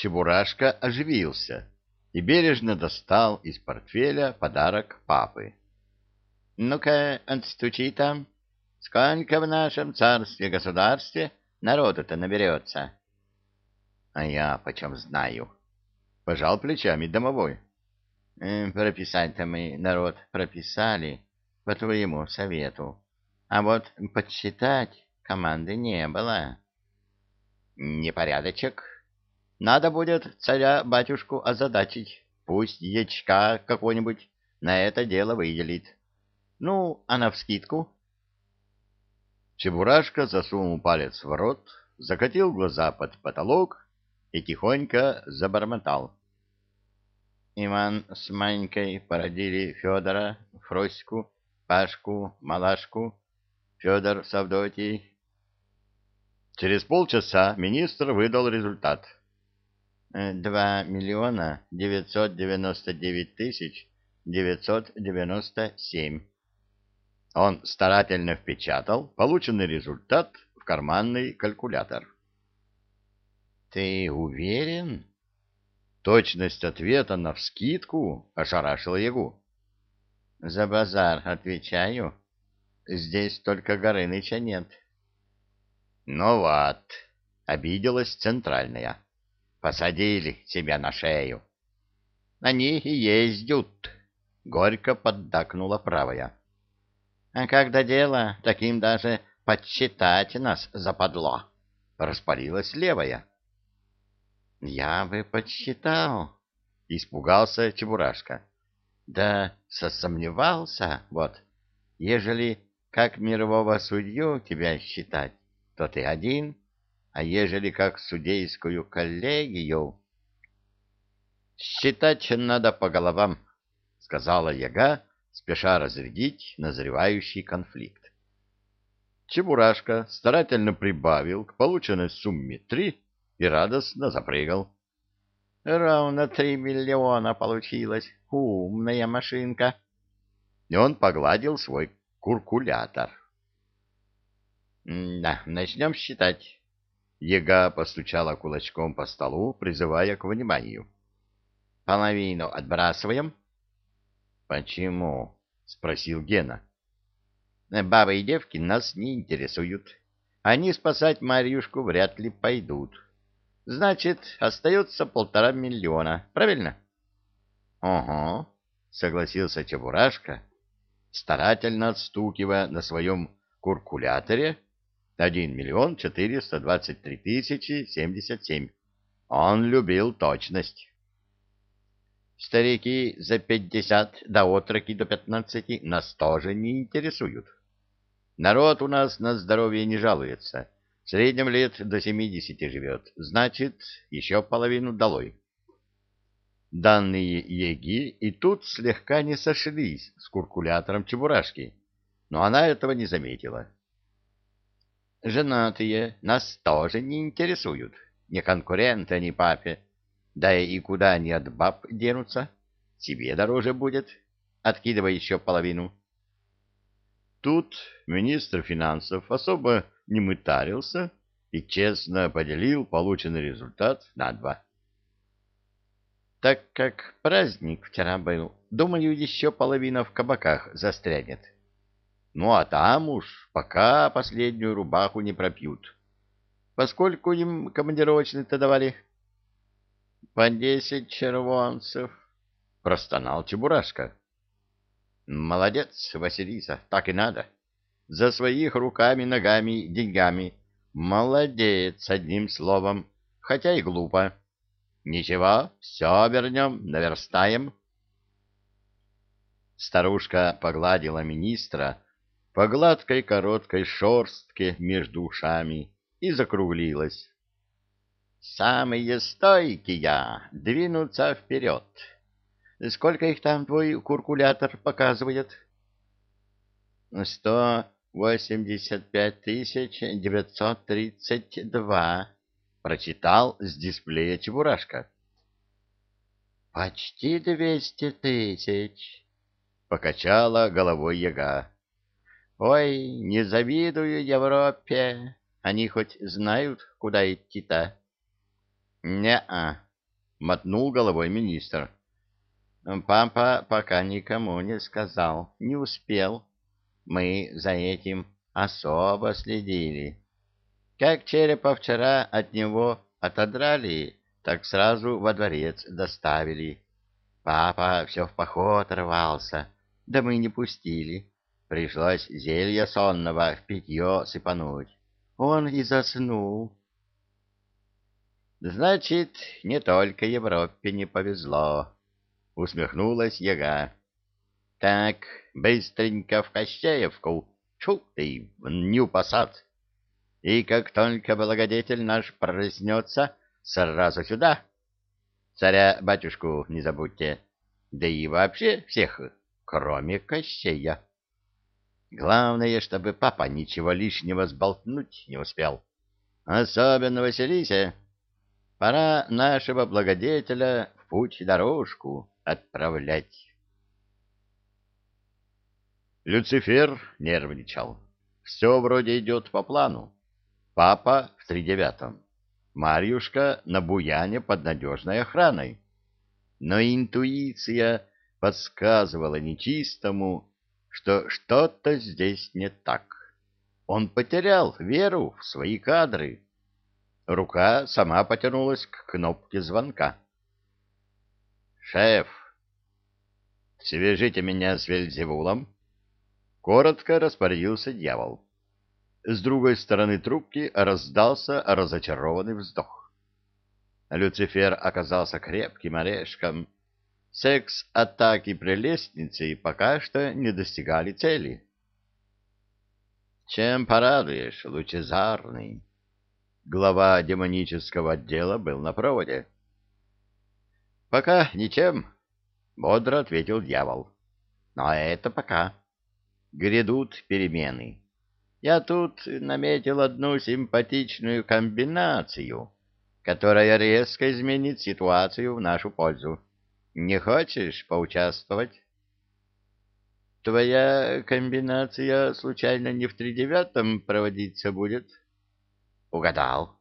Чебурашка оживился и бережно достал из портфеля подарок папы. — Ну-ка, отстучи там. Сколько в нашем царстве-государстве народу-то наберется? — А я почем знаю? — пожал плечами домовой. Прописать-то мы народ прописали по твоему совету, а вот подсчитать команды не было. — Непорядочек. Надо будет царя-батюшку озадачить, пусть ячка какой-нибудь на это дело выделит. Ну, а навскидку? Чебурашка засунул палец в рот, закатил глаза под потолок и тихонько забормотал. Иван с Манькой породили Федора, Фроську, Пашку, Малашку, Федор с Авдотьей. Через полчаса министр выдал результат. Два миллиона девятьсот девяносто девять тысяч девятьсот девяносто семь. Он старательно впечатал полученный результат в карманный калькулятор. «Ты уверен?» Точность ответа навскидку ошарашила Ягу. «За базар отвечаю. Здесь только Горыныча нет». «Ну вот», — обиделась центральная. «Посадили себя на шею». «Они и ездят», — горько поддакнула правая. А когда дело, таким даже подсчитать нас западло. Распалилась левая. Я бы подсчитал, испугался Чебурашка. Да сосомневался, вот. Ежели как мирового судью тебя считать, то ты один, а ежели как судейскую коллегию... Считать надо по головам, сказала яга, спеша разрядить назревающий конфликт. Чебурашка старательно прибавил к полученной сумме три и радостно запрыгал. «Ровно три миллиона получилось. Умная машинка!» И он погладил свой куркулятор. «Да, начнем считать». Ега постучала кулачком по столу, призывая к вниманию. «Половину отбрасываем, «Почему?» — спросил Гена. «Бабы и девки нас не интересуют. Они спасать Марьюшку вряд ли пойдут. Значит, остается полтора миллиона, правильно?» «Ого», — согласился Чебурашка, старательно отстукивая на своем куркуляторе один миллион четыреста двадцать три тысячи семьдесят семь. Он любил точность. Старики за пятьдесят да отроки до пятнадцати нас тоже не интересуют. Народ у нас на здоровье не жалуется. В среднем лет до семидесяти живет. Значит, еще половину долой. Данные Еги и тут слегка не сошлись с куркулятором Чебурашки, но она этого не заметила. Женатые нас тоже не интересуют. Не конкуренты они папе. Да и куда они от баб денутся? Тебе дороже будет. Откидывай еще половину. Тут министр финансов особо не мытарился и честно поделил полученный результат на два. Так как праздник вчера был, думаю, еще половина в кабаках застрянет. Ну, а там уж пока последнюю рубаху не пропьют. Поскольку им командировочный-то давали — По десять червонцев, — простонал Чебурашка. — Молодец, Василиса, так и надо. За своих руками, ногами, деньгами. Молодец, одним словом, хотя и глупо. Ничего, все вернем, наверстаем. Старушка погладила министра по гладкой короткой шорстке между ушами и закруглилась. Самые стойкие двинутся вперед. Сколько их там твой куркулятор показывает? Сто восемьдесят пять тысяч девятьсот тридцать два. Прочитал с дисплея Чебурашка. Почти двести тысяч. Покачала головой яга. Ой, не завидую Европе. Они хоть знают, куда идти-то? «Не-а», — мотнул головой министр. Папа пока никому не сказал, не успел. Мы за этим особо следили. Как черепа вчера от него отодрали, так сразу во дворец доставили. Папа все в поход рвался, да мы не пустили. Пришлось зелье сонного в питье сыпануть. Он и заснул. Значит, не только Европе не повезло усмехнулась яга. Так, быстренько в Кощеевку, чу ты, в Нью-Посад. И как только благодетель наш проснется, сразу сюда. Царя-батюшку не забудьте, да и вообще всех, кроме Кощея. Главное, чтобы папа ничего лишнего сболтнуть не успел. Особенно Василисе. Пора нашего благодетеля в путь-дорожку отправлять. Люцифер нервничал. Все вроде идет по плану. Папа в тридевятом. Марьюшка на буяне под надежной охраной. Но интуиция подсказывала нечистому, что что-то здесь не так. Он потерял веру в свои кадры. Рука сама потянулась к кнопке звонка. «Шеф, свяжите меня с Вельзевулом!» Коротко распорядился дьявол. С другой стороны трубки раздался разочарованный вздох. Люцифер оказался крепким орешком. Секс-атаки при лестнице пока что не достигали цели. «Чем порадуешь, лучезарный?» Глава демонического отдела был на проводе. Пока ничем, бодро ответил дьявол. Но это пока. Грядут перемены. Я тут наметил одну симпатичную комбинацию, которая резко изменит ситуацию в нашу пользу. Не хочешь поучаствовать? Твоя комбинация случайно не в тридевятом проводиться будет? Угадал.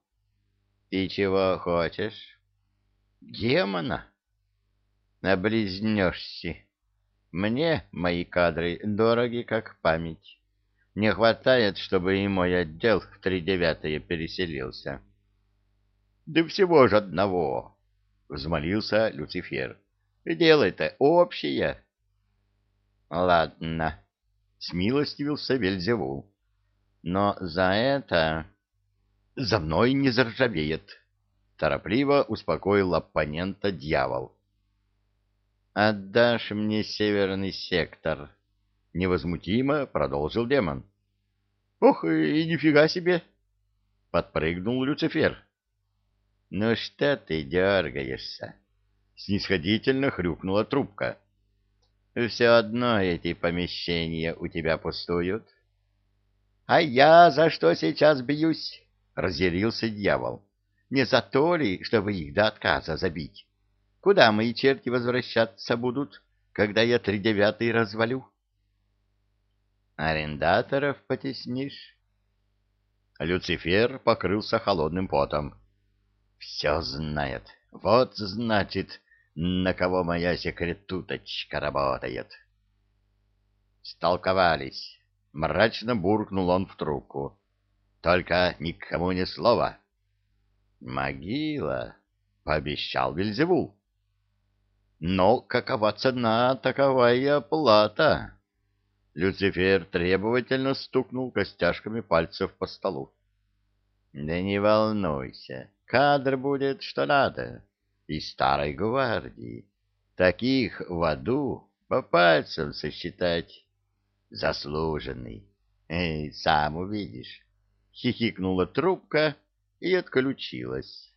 И чего хочешь? Демона? облизнешься. Мне мои кадры дороги, как память. Не хватает, чтобы и мой отдел в тридевятое переселился. — Да всего же одного, — взмолился Люцифер. — Дело-то общее. — Ладно, — смилостивился Вельзевул. — Но за это... — За мной не заржавеет, — торопливо успокоил оппонента дьявол. — «Отдашь мне северный сектор», — невозмутимо продолжил демон. «Ох, и нифига себе!» — подпрыгнул Люцифер. «Ну что ты дергаешься?» — снисходительно хрюкнула трубка. «Все одно эти помещения у тебя пустуют». «А я за что сейчас бьюсь?» — разъярился дьявол. «Не за то ли, чтобы их до отказа забить?» Куда мои черти возвращаться будут, когда я тридевятый развалю? Арендаторов потеснишь? Люцифер покрылся холодным потом. Все знает. Вот, значит, на кого моя секретуточка работает. Столковались. Мрачно буркнул он в трубку. Только никому ни слова. Могила, пообещал Вильзевул. Но какова цена, такова и оплата. Люцифер требовательно стукнул костяшками пальцев по столу. Да не волнуйся, кадр будет что надо. Из старой гвардии. Таких в аду по пальцам сосчитать. Заслуженный. Эй, сам увидишь. Хихикнула трубка и отключилась.